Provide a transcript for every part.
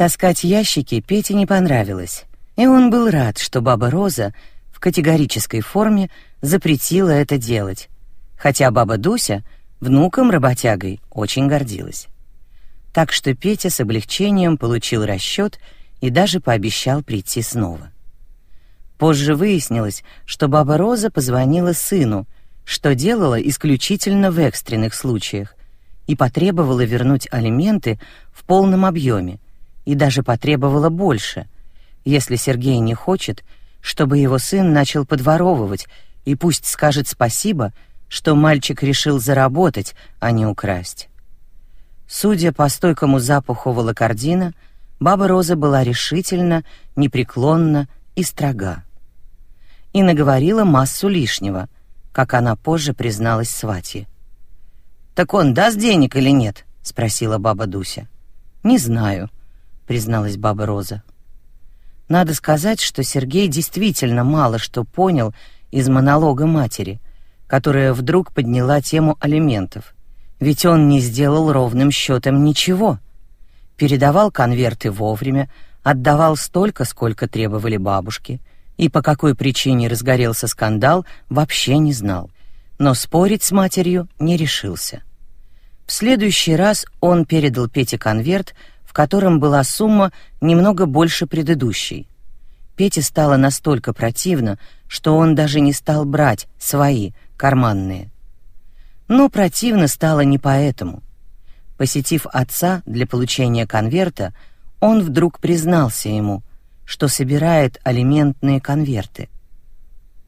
Таскать ящики Пете не понравилось, и он был рад, что баба Роза в категорической форме запретила это делать, хотя баба Дуся внуком-работягой очень гордилась. Так что Петя с облегчением получил расчет и даже пообещал прийти снова. Позже выяснилось, что баба Роза позвонила сыну, что делала исключительно в экстренных случаях, и потребовала вернуть алименты в полном объеме, и даже потребовала больше, если Сергей не хочет, чтобы его сын начал подворовывать, и пусть скажет спасибо, что мальчик решил заработать, а не украсть. Судя по стойкому запаху волокордина, баба Роза была решительна, непреклонна и строга и наговорила массу лишнего, как она позже призналась Свати. «Так он даст денег или нет?» — спросила баба Дуся. «Не знаю», — призналась баба Роза. Надо сказать, что Сергей действительно мало что понял из монолога матери, которая вдруг подняла тему алиментов. Ведь он не сделал ровным счетом ничего. Передавал конверты вовремя, отдавал столько, сколько требовали бабушки, и по какой причине разгорелся скандал, вообще не знал, но спорить с матерью не решился. В следующий раз он передал Пете конверт, в котором была сумма немного больше предыдущей. Пете стало настолько противно, что он даже не стал брать свои, карманные. Но противно стало не поэтому. Посетив отца для получения конверта, он вдруг признался ему, что собирает алиментные конверты.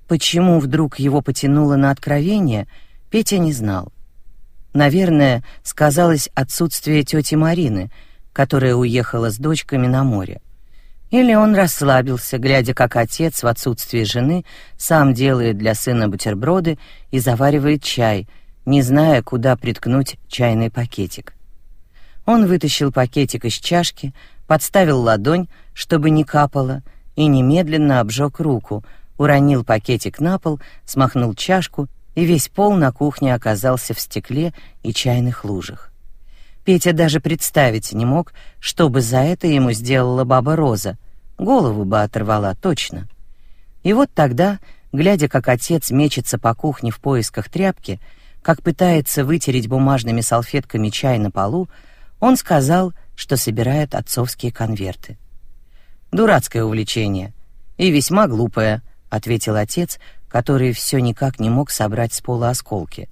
Почему вдруг его потянуло на откровение, Петя не знал. Наверное, сказалось отсутствие тети Марины, которая уехала с дочками на море. Или он расслабился, глядя, как отец в отсутствие жены сам делает для сына бутерброды и заваривает чай, не зная, куда приткнуть чайный пакетик. Он вытащил пакетик из чашки, подставил ладонь, чтобы не капало, и немедленно обжег руку, уронил пакетик на пол, смахнул чашку, и весь пол на кухне оказался в стекле и чайных лужах. Петя даже представить не мог, что бы за это ему сделала баба Роза. Голову бы оторвала точно. И вот тогда, глядя, как отец мечется по кухне в поисках тряпки, как пытается вытереть бумажными салфетками чай на полу, он сказал, что собирает отцовские конверты. Дурацкое увлечение и весьма глупое, ответил отец, который все никак не мог собрать с пола осколки.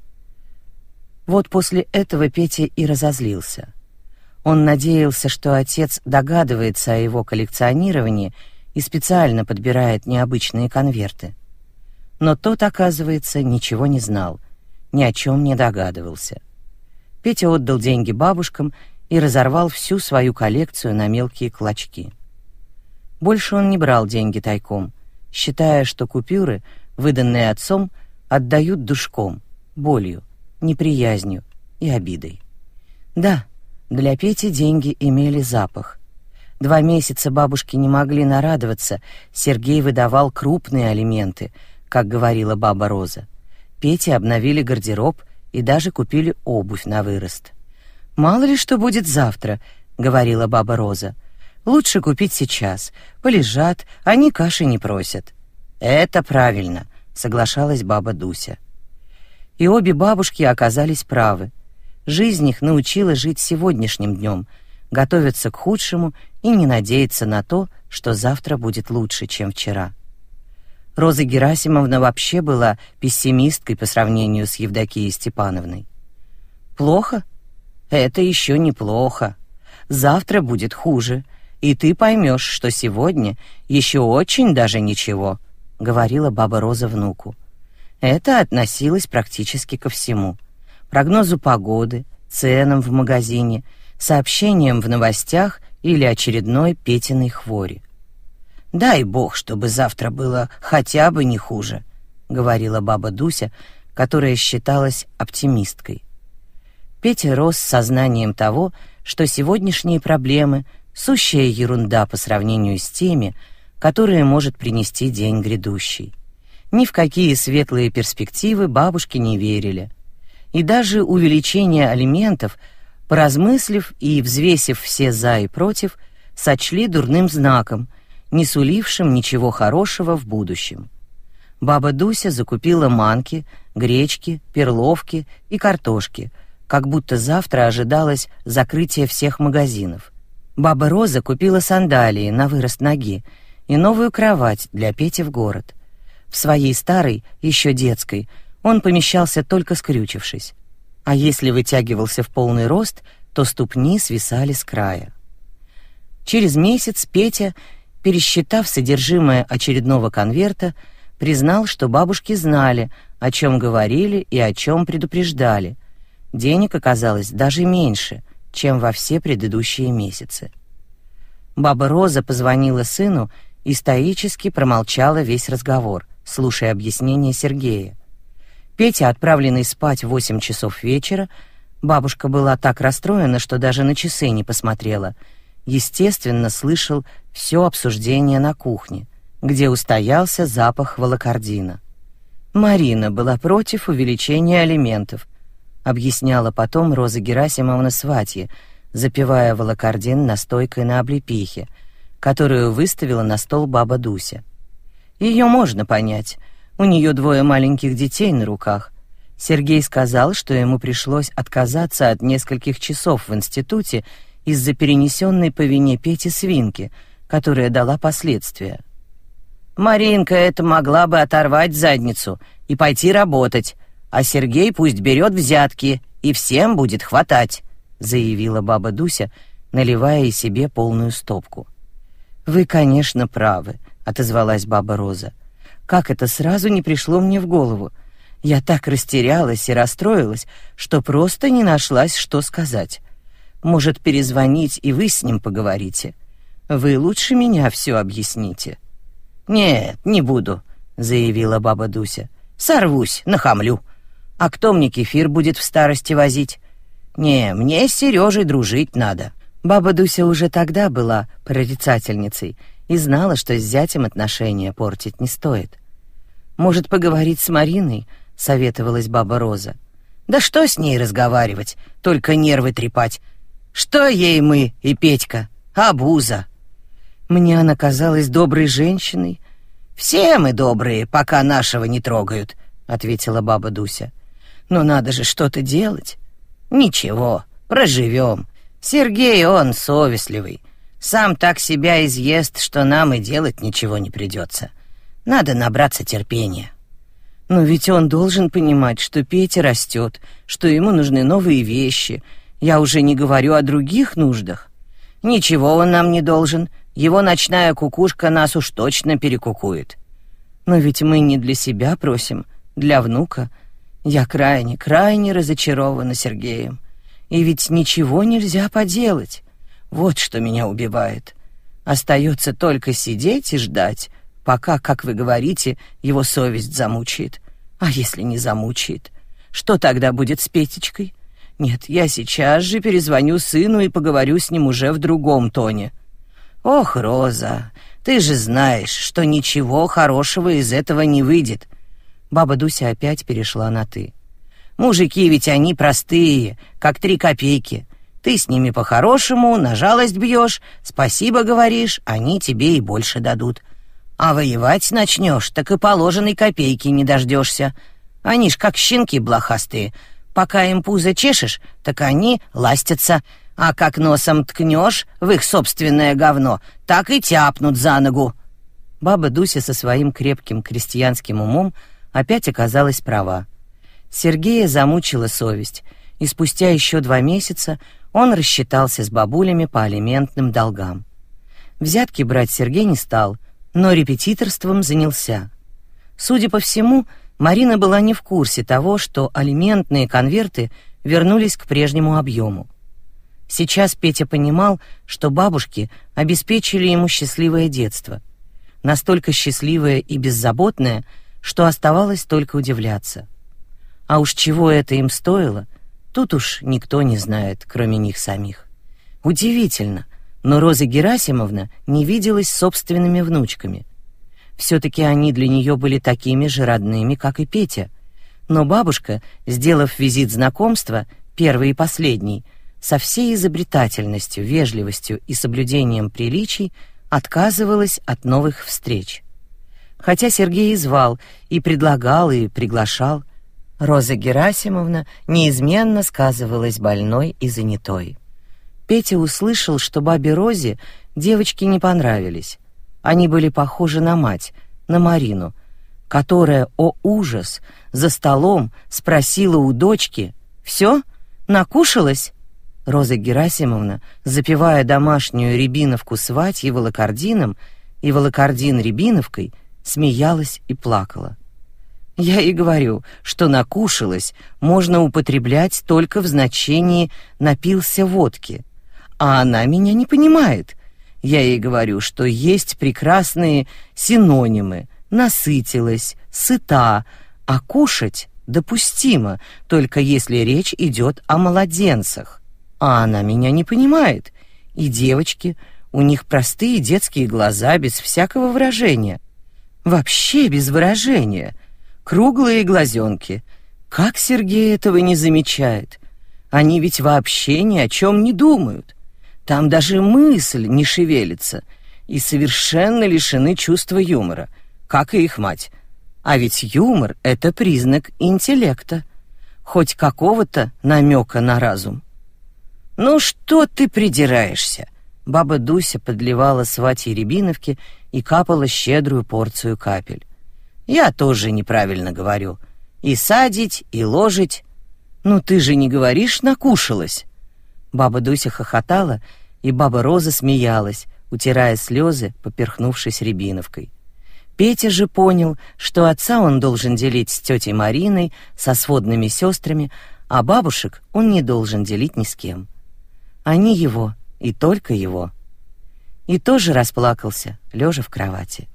Вот после этого Петя и разозлился. Он надеялся, что отец догадывается о его коллекционировании и специально подбирает необычные конверты. Но тот, оказывается, ничего не знал, ни о чем не догадывался. Петя отдал деньги бабушкам и разорвал всю свою коллекцию на мелкие клочки. Больше он не брал деньги тайком, считая, что купюры, выданные отцом, отдают душком, болью, неприязнью и обидой. Да, для Пети деньги имели запах. Два месяца бабушки не могли нарадоваться, Сергей выдавал крупные алименты, как говорила баба Роза. Пете обновили гардероб и даже купили обувь на вырост. «Мало ли что будет завтра», — говорила баба Роза. Лучше купить сейчас. Полежат, они каши не просят. Это правильно, соглашалась баба Дуся. И обе бабушки оказались правы. Жизнь их научила жить сегодняшним днем, готовиться к худшему и не надеяться на то, что завтра будет лучше, чем вчера. Роза Герасимовна вообще была пессимисткой по сравнению с Евдокией Степановной. Плохо? Это еще неплохо. Завтра будет хуже, и ты поймешь, что сегодня еще очень даже ничего», — говорила баба Роза внуку. Это относилось практически ко всему. Прогнозу погоды, ценам в магазине, сообщениям в новостях или очередной Петиной хвори. «Дай бог, чтобы завтра было хотя бы не хуже», — говорила баба Дуся, которая считалась оптимисткой. Петя рос с сознанием того, что сегодняшние проблемы — Сущая ерунда по сравнению с теми, которые может принести день грядущий. Ни в какие светлые перспективы бабушки не верили. И даже увеличение алиментов, поразмыслив и взвесив все «за» и «против», сочли дурным знаком, не сулившим ничего хорошего в будущем. Баба Дуся закупила манки, гречки, перловки и картошки, как будто завтра ожидалось закрытие всех магазинов. Баба Роза купила сандалии на вырост ноги и новую кровать для Пети в город. В своей старой, еще детской, он помещался только скрючившись. А если вытягивался в полный рост, то ступни свисали с края. Через месяц Петя, пересчитав содержимое очередного конверта, признал, что бабушки знали, о чем говорили и о чем предупреждали. Денег оказалось даже меньше, чем во все предыдущие месяцы. Баба Роза позвонила сыну и стоически промолчала весь разговор, слушая объяснения Сергея. Петя, отправленный спать в восемь часов вечера, бабушка была так расстроена, что даже на часы не посмотрела. Естественно, слышал все обсуждение на кухне, где устоялся запах волокордина. Марина была против увеличения алиментов, объясняла потом Роза Герасимовна Сватье, запивая волокордин настойкой на облепихе, которую выставила на стол баба Дуся. Ее можно понять. У нее двое маленьких детей на руках. Сергей сказал, что ему пришлось отказаться от нескольких часов в институте из-за перенесенной по вине Пети свинки, которая дала последствия. Маринка это могла бы оторвать задницу и пойти работать, а Сергей пусть берет взятки, и всем будет хватать, заявила баба Дуся, наливая и себе полную стопку. Вы, конечно, правы, отозвалась баба Роза. Как это сразу не пришло мне в голову? Я так растерялась и расстроилась, что просто не нашлась, что сказать. Может, перезвонить и вы с ним поговорите? Вы лучше меня все объясните. «Нет, не буду», — заявила баба Дуся. «Сорвусь, нахамлю. А кто мне кефир будет в старости возить? Не, мне с Сережей дружить надо». Баба Дуся уже тогда была прорицательницей и знала, что с зятем отношения портить не стоит. «Может, поговорить с Мариной?» — советовалась баба Роза. «Да что с ней разговаривать, только нервы трепать. Что ей мы и Петька? Абуза!» Мне она казалась доброй женщиной. Все мы добрые, пока нашего не трогают, ответила баба Дуся. Но надо же что-то делать. Ничего, проживем. Сергей он совестливый. Сам так себя изъест, что нам и делать ничего не придется. Надо набраться терпения. Но ведь он должен понимать, что Петя растет, что ему нужны новые вещи. Я уже не говорю о других нуждах. Ничего он нам не должен. Его ночная кукушка нас уж точно перекукует. Но ведь мы не для себя просим, для внука. Я крайне, крайне разочарована Сергеем. И ведь ничего нельзя поделать. Вот что меня убивает. Остается только сидеть и ждать, пока, как вы говорите, его совесть замучает. А если не замучает? Что тогда будет с Петечкой? Нет, я сейчас же перезвоню сыну и поговорю с ним уже в другом тоне. Ох, Роза, ты же знаешь, что ничего хорошего из этого не выйдет. Баба Дуся опять перешла на ты. Мужики ведь они простые, как три копейки. Ты с ними по-хорошему на жалость бьешь, спасибо говоришь, они тебе и больше дадут. А воевать начнешь, так и положенной копейки не дождешься. Они ж как щенки блохастые. Пока им пузо чешешь, так они ластятся, а как носом ткнешь в их собственное говно, так и тяпнут за ногу. Баба Дуся со своим крепким крестьянским умом опять оказалась права. Сергея замучила совесть, и спустя еще два месяца он рассчитался с бабулями по алиментным долгам. Взятки брать Сергей не стал, но репетиторством занялся. Судя по всему, Марина была не в курсе того, что алиментные конверты вернулись к прежнему объему. Сейчас Петя понимал, что бабушки обеспечили ему счастливое детство. Настолько счастливое и беззаботное, что оставалось только удивляться. А уж чего это им стоило, тут уж никто не знает, кроме них самих. Удивительно, но Роза Герасимовна не виделась собственными внучками. Все-таки они для нее были такими же родными, как и Петя. Но бабушка, сделав визит знакомства, первый и последний, со всей изобретательностью, вежливостью и соблюдением приличий отказывалась от новых встреч. Хотя Сергей и звал, и предлагал, и приглашал, Роза Герасимовна неизменно сказывалась больной и занятой. Петя услышал, что бабе Розе девочки не понравились. Они были похожи на мать, на Марину, которая, о ужас, за столом спросила у дочки «Все? Накушалась?» Роза Герасимовна, запивая домашнюю рябиновку с ватьей волокордином и волокордин рябиновкой, смеялась и плакала. Я и говорю, что накушалась можно употреблять только в значении «напился водки», а она меня не понимает. Я ей говорю, что есть прекрасные синонимы «насытилась», «сыта», а кушать допустимо, только если речь идет о младенцах. А она меня не понимает. И девочки, у них простые детские глаза без всякого выражения. Вообще без выражения. Круглые глазенки. Как Сергей этого не замечает? Они ведь вообще ни о чем не думают. Там даже мысль не шевелится и совершенно лишены чувства юмора, как и их мать. А ведь юмор — это признак интеллекта, хоть какого-то намека на разум. «Ну что ты придираешься?» Баба Дуся подливала свати рябиновки и капала щедрую порцию капель. «Я тоже неправильно говорю. И садить, и ложить. Ну ты же не говоришь «накушалась». Баба Дуся хохотала, и баба Роза смеялась, утирая слезы, поперхнувшись рябиновкой. Петя же понял, что отца он должен делить с тетей Мариной, со сводными сестрами, а бабушек он не должен делить ни с кем. Они его, и только его. И тоже расплакался, лежа в кровати.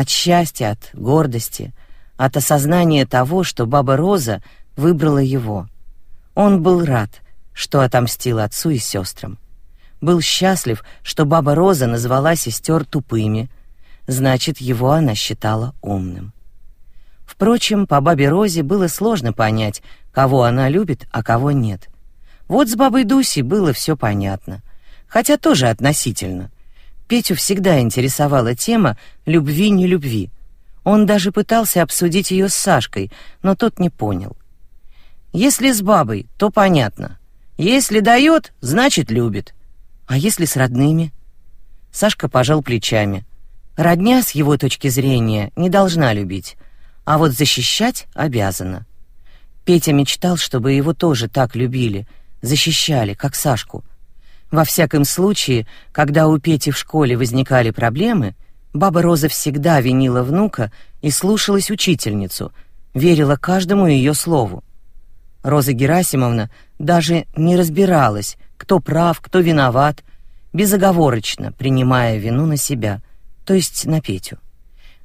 От счастья, от гордости, от осознания того, что баба Роза выбрала его. Он был рад, что отомстил отцу и сестрам. Был счастлив, что баба Роза назвала сестер тупыми, значит, его она считала умным. Впрочем, по бабе Розе было сложно понять, кого она любит, а кого нет. Вот с бабой Дусей было все понятно, хотя тоже относительно. Петю всегда интересовала тема любви-нелюбви. Он даже пытался обсудить ее с Сашкой, но тот не понял. Если с бабой, то понятно. Если дает, значит любит. А если с родными? Сашка пожал плечами. Родня, с его точки зрения, не должна любить, а вот защищать обязана. Петя мечтал, чтобы его тоже так любили, защищали, как Сашку. Во всяком случае, когда у Пети в школе возникали проблемы, баба Роза всегда винила внука и слушалась учительницу, верила каждому ее слову. Роза Герасимовна даже не разбиралась, кто прав, кто виноват, безоговорочно принимая вину на себя, то есть на Петю.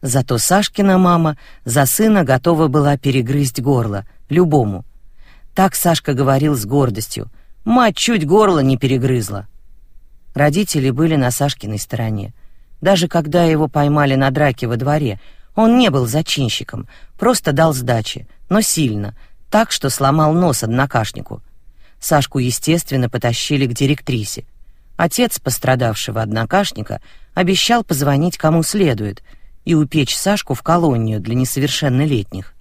Зато Сашкина мама за сына готова была перегрызть горло, любому. Так Сашка говорил с гордостью. Мать чуть горло не перегрызла. Родители были на Сашкиной стороне. Даже когда его поймали на драке во дворе, он не был зачинщиком, просто дал сдачи, но сильно, так что сломал нос однокашнику. Сашку, естественно, потащили к директрисе. Отец пострадавшего однокашника обещал позвонить кому следует и упечь Сашку в колонию для несовершеннолетних.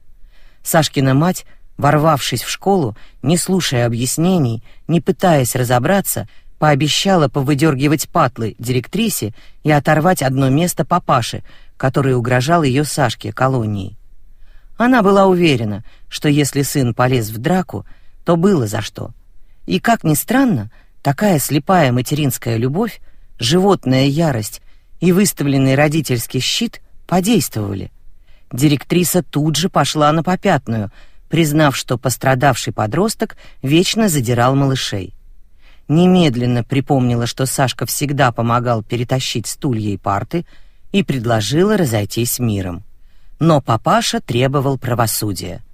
Сашкина мать, ворвавшись в школу, не слушая объяснений, не пытаясь разобраться, пообещала повыдергивать патлы директрисе и оторвать одно место папаше, который угрожал ее Сашке колонией. Она была уверена, что если сын полез в драку, то было за что — и, как ни странно, такая слепая материнская любовь, животная ярость и выставленный родительский щит подействовали. Директриса тут же пошла на попятную, признав, что пострадавший подросток вечно задирал малышей. Немедленно припомнила, что Сашка всегда помогал перетащить стулья и парты, и предложила разойтись миром. Но папаша требовал правосудия.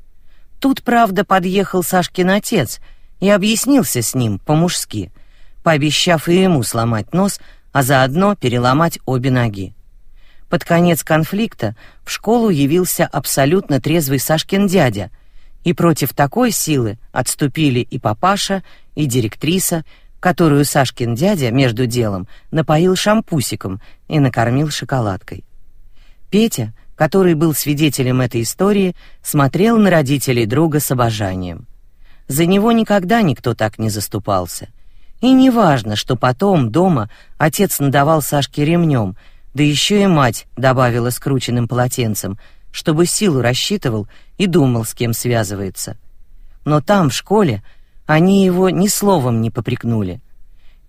Тут, правда, подъехал Сашкин отец — и объяснился с ним по-мужски, пообещав и ему сломать нос, а заодно переломать обе ноги. Под конец конфликта в школу явился абсолютно трезвый Сашкин дядя, И против такой силы отступили и папаша, и директриса, которую Сашкин дядя между делом напоил шампусиком и накормил шоколадкой. Петя, который был свидетелем этой истории, смотрел на родителей друга с обожанием. За него никогда никто так не заступался. И не важно, что потом дома отец надавал Сашке ремнем, да еще и мать добавила скрученным полотенцем, чтобы силу рассчитывал и думал, с кем связывается. Но там, в школе, они его ни словом не попрекнули.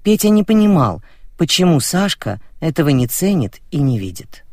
Петя не понимал, почему Сашка этого не ценит и не видит.